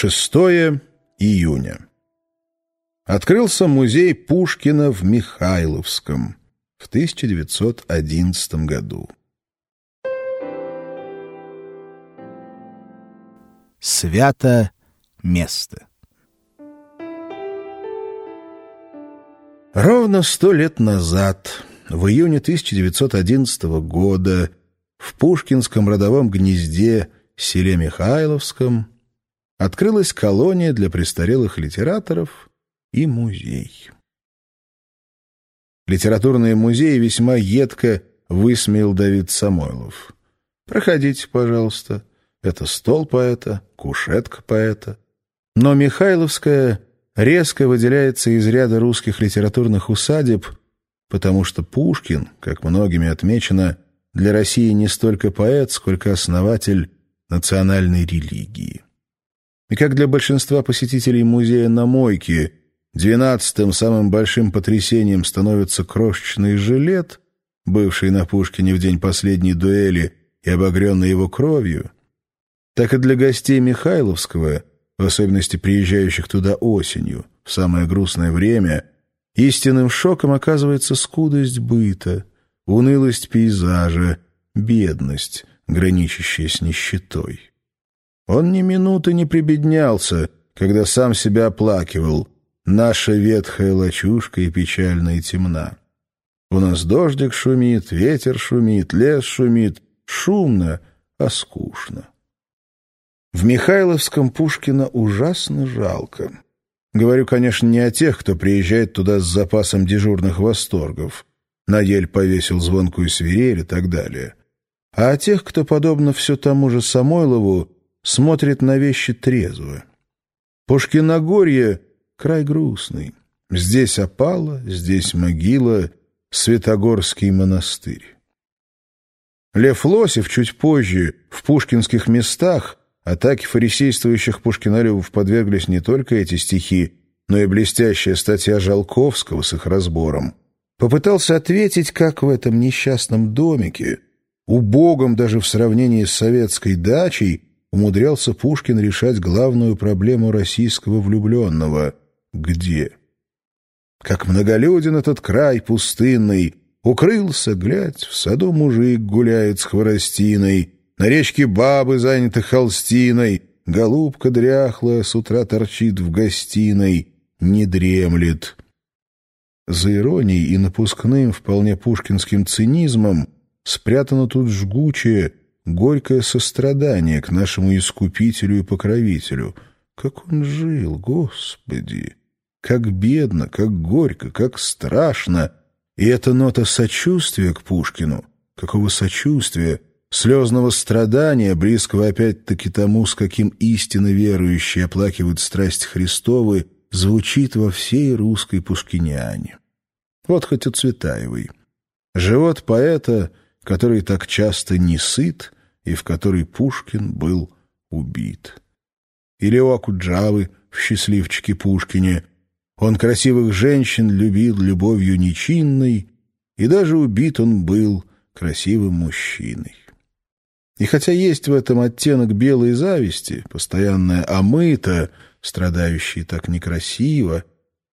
6 июня. Открылся музей Пушкина в Михайловском в 1911 году. Свято место. Ровно сто лет назад, в июне 1911 года, в Пушкинском родовом гнезде, селе Михайловском, открылась колония для престарелых литераторов и музей. Литературные музеи весьма едко высмеял Давид Самойлов. «Проходите, пожалуйста. Это стол поэта, кушетка поэта». Но Михайловская резко выделяется из ряда русских литературных усадеб, потому что Пушкин, как многими отмечено, для России не столько поэт, сколько основатель национальной религии. И как для большинства посетителей музея на Мойке двенадцатым самым большим потрясением становится крошечный жилет, бывший на Пушкине в день последней дуэли и обогренный его кровью, так и для гостей Михайловского, в особенности приезжающих туда осенью, в самое грустное время, истинным шоком оказывается скудость быта, унылость пейзажа, бедность, граничащая с нищетой. Он ни минуты не прибеднялся, когда сам себя оплакивал. Наша ветхая лачушка и печальная и темна. У нас дождик шумит, ветер шумит, лес шумит. Шумно, а скучно. В Михайловском Пушкина ужасно жалко. Говорю, конечно, не о тех, кто приезжает туда с запасом дежурных восторгов. На ель повесил звонкую свирель и так далее. А о тех, кто, подобно все тому же Самойлову, смотрит на вещи трезво. Пушкиногорье — край грустный. Здесь опала, здесь могила, Святогорский монастырь. Лев Лосев чуть позже, в пушкинских местах, атаки фарисействующих Пушкинаревов подверглись не только эти стихи, но и блестящая статья Жалковского с их разбором. Попытался ответить, как в этом несчастном домике, убогом даже в сравнении с советской дачей, умудрялся Пушкин решать главную проблему российского влюбленного — где? Как многолюден этот край пустынный, укрылся, глядь, в саду мужик гуляет с хворостиной, на речке бабы заняты холстиной, голубка дряхлая с утра торчит в гостиной, не дремлет. За иронией и напускным, вполне пушкинским цинизмом спрятано тут жгучее, горькое сострадание к нашему искупителю и покровителю. Как он жил, Господи! Как бедно, как горько, как страшно! И эта нота сочувствия к Пушкину, какого сочувствия, слезного страдания, близкого опять-таки тому, с каким истинно верующие оплакивают страсть Христовы, звучит во всей русской пушкиняне. Вот хоть у Цветаевой. Живот поэта, который так часто не сыт, и в которой Пушкин был убит. Или у Акуджавы в «Счастливчике Пушкине» он красивых женщин любил любовью нечинной, и даже убит он был красивым мужчиной. И хотя есть в этом оттенок белой зависти, постоянная омыта, страдающая так некрасиво,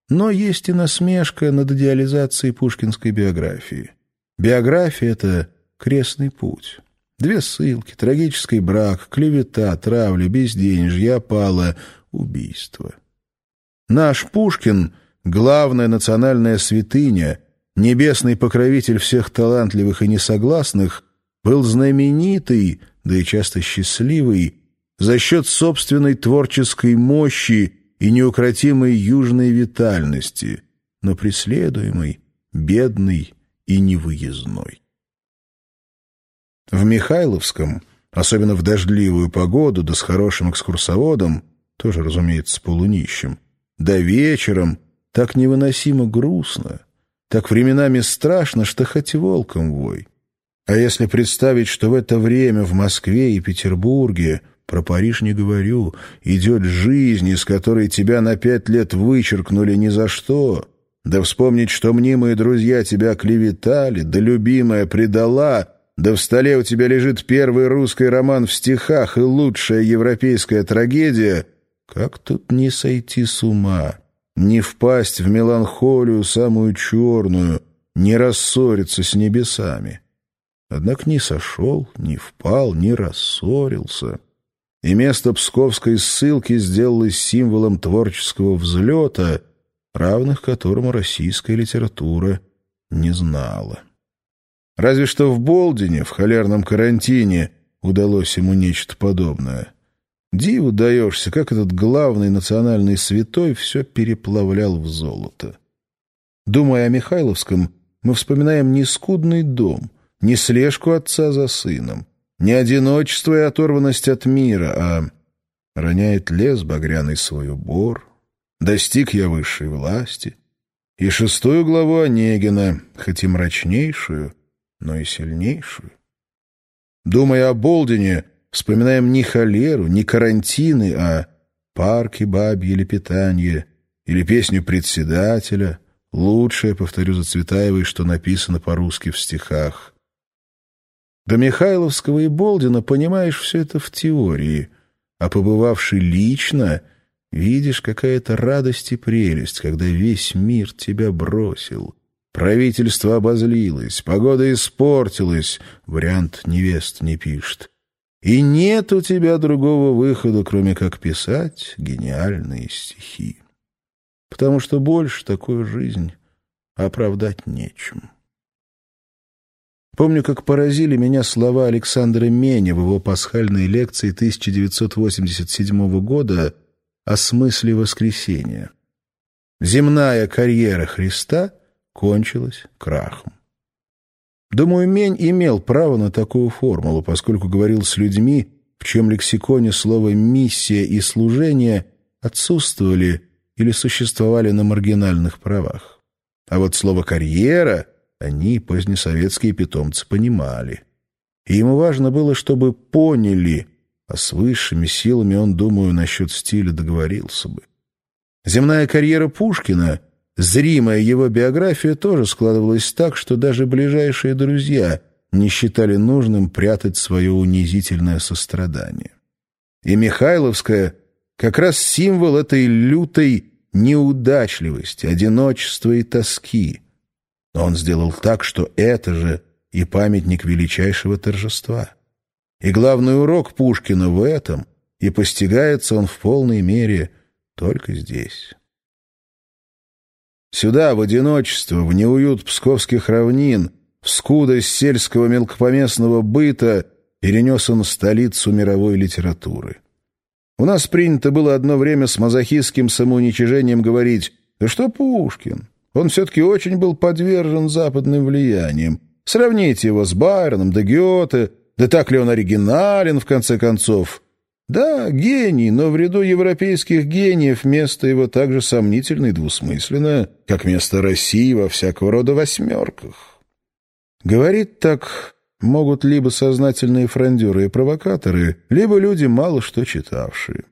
но есть и насмешка над идеализацией пушкинской биографии. Биография — это крестный путь. Две ссылки, трагический брак, клевета, травля, безденежье, опала, убийство. Наш Пушкин — главная национальная святыня, небесный покровитель всех талантливых и несогласных, был знаменитый, да и часто счастливый, за счет собственной творческой мощи и неукротимой южной витальности, но преследуемый, бедный и невыездной. В Михайловском, особенно в дождливую погоду, да с хорошим экскурсоводом, тоже, разумеется, с полунищем, да вечером так невыносимо грустно, так временами страшно, что хоть волком вой. А если представить, что в это время в Москве и Петербурге, про Париж не говорю, идет жизнь, из которой тебя на пять лет вычеркнули ни за что, да вспомнить, что мнимые друзья тебя клеветали, да любимая предала, да в столе у тебя лежит первый русский роман в стихах и лучшая европейская трагедия, Как тут не сойти с ума, не впасть в меланхолию самую черную, не рассориться с небесами? Однако не сошел, не впал, не рассорился. И место псковской ссылки сделалось символом творческого взлета, равных которому российская литература не знала. Разве что в Болдине, в холерном карантине, удалось ему нечто подобное. Диву даешься, как этот главный национальный святой все переплавлял в золото. Думая о Михайловском, мы вспоминаем не скудный дом, не слежку отца за сыном, не одиночество и оторванность от мира, а роняет лес багряный свой убор, достиг я высшей власти, и шестую главу Онегина, хоть и мрачнейшую, но и сильнейшую. Думая о Болдине, вспоминаем не холеру, не карантины, а парки бабьи или питание, или песню председателя, лучшее, повторю за Цветаевой, что написано по-русски в стихах. До Михайловского и Болдина понимаешь все это в теории, а побывавший лично, видишь какая-то радость и прелесть, когда весь мир тебя бросил. Правительство обозлилось, погода испортилась, вариант невест не пишет. И нет у тебя другого выхода, кроме как писать гениальные стихи. Потому что больше такую жизнь оправдать нечем. Помню, как поразили меня слова Александра Меня в его пасхальной лекции 1987 года о смысле воскресения. Земная карьера Христа кончилась крахом. Думаю, Мень имел право на такую формулу, поскольку говорил с людьми, в чем лексиконе слова «миссия» и «служение» отсутствовали или существовали на маргинальных правах. А вот слово «карьера» они, позднесоветские питомцы, понимали. И ему важно было, чтобы поняли, а с высшими силами он, думаю, насчет стиля договорился бы. Земная карьера Пушкина, зримая его биография, тоже складывалась так, что даже ближайшие друзья не считали нужным прятать свое унизительное сострадание. И Михайловская как раз символ этой лютой неудачливости, одиночества и тоски — но он сделал так, что это же и памятник величайшего торжества. И главный урок Пушкина в этом, и постигается он в полной мере только здесь. Сюда, в одиночество, в неуют псковских равнин, в скудость сельского мелкопоместного быта перенес он столицу мировой литературы. У нас принято было одно время с мазохистским самоуничижением говорить «Да что Пушкин? Он все-таки очень был подвержен западным влияниям. Сравните его с Байроном, да Гёте, да так ли он оригинален, в конце концов. Да, гений, но в ряду европейских гениев место его так же сомнительно и двусмысленно, как место России во всякого рода восьмерках. Говорит так могут либо сознательные фрондеры и провокаторы, либо люди, мало что читавшие.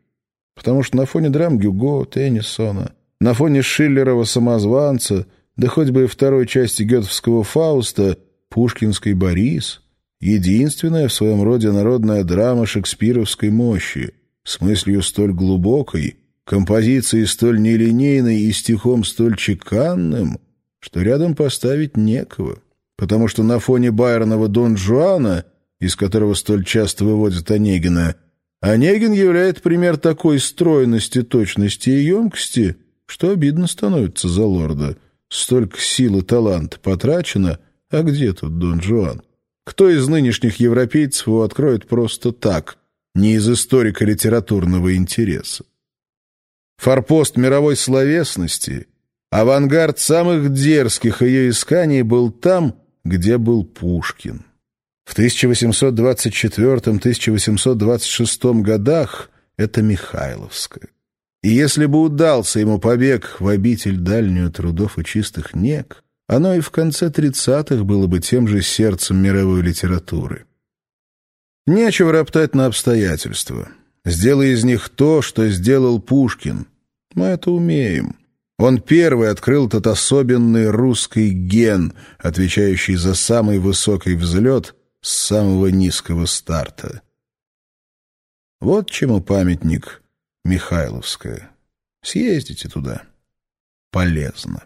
Потому что на фоне драм Гюго, Теннисона на фоне Шиллерова «Самозванца», да хоть бы и второй части Гетовского «Фауста», пушкинский «Борис» — единственная в своем роде народная драма шекспировской мощи, с мыслью столь глубокой, композицией столь нелинейной и стихом столь чеканным, что рядом поставить некого, потому что на фоне Байронова «Дон Жуана», из которого столь часто выводят Онегина, Онегин является пример такой стройности, точности и емкости, что обидно становится за лорда. Столько сил и таланта потрачено, а где тут Дон Жуан? Кто из нынешних европейцев его откроет просто так, не из историко-литературного интереса? Форпост мировой словесности, авангард самых дерзких ее исканий был там, где был Пушкин. В 1824-1826 годах это Михайловская. И если бы удался ему побег в обитель дальнюю трудов и чистых нек, оно и в конце тридцатых было бы тем же сердцем мировой литературы. Нечего роптать на обстоятельства. Сделай из них то, что сделал Пушкин. Мы это умеем. Он первый открыл тот особенный русский ген, отвечающий за самый высокий взлет с самого низкого старта. Вот чему памятник Михайловская. Съездите туда. Полезно.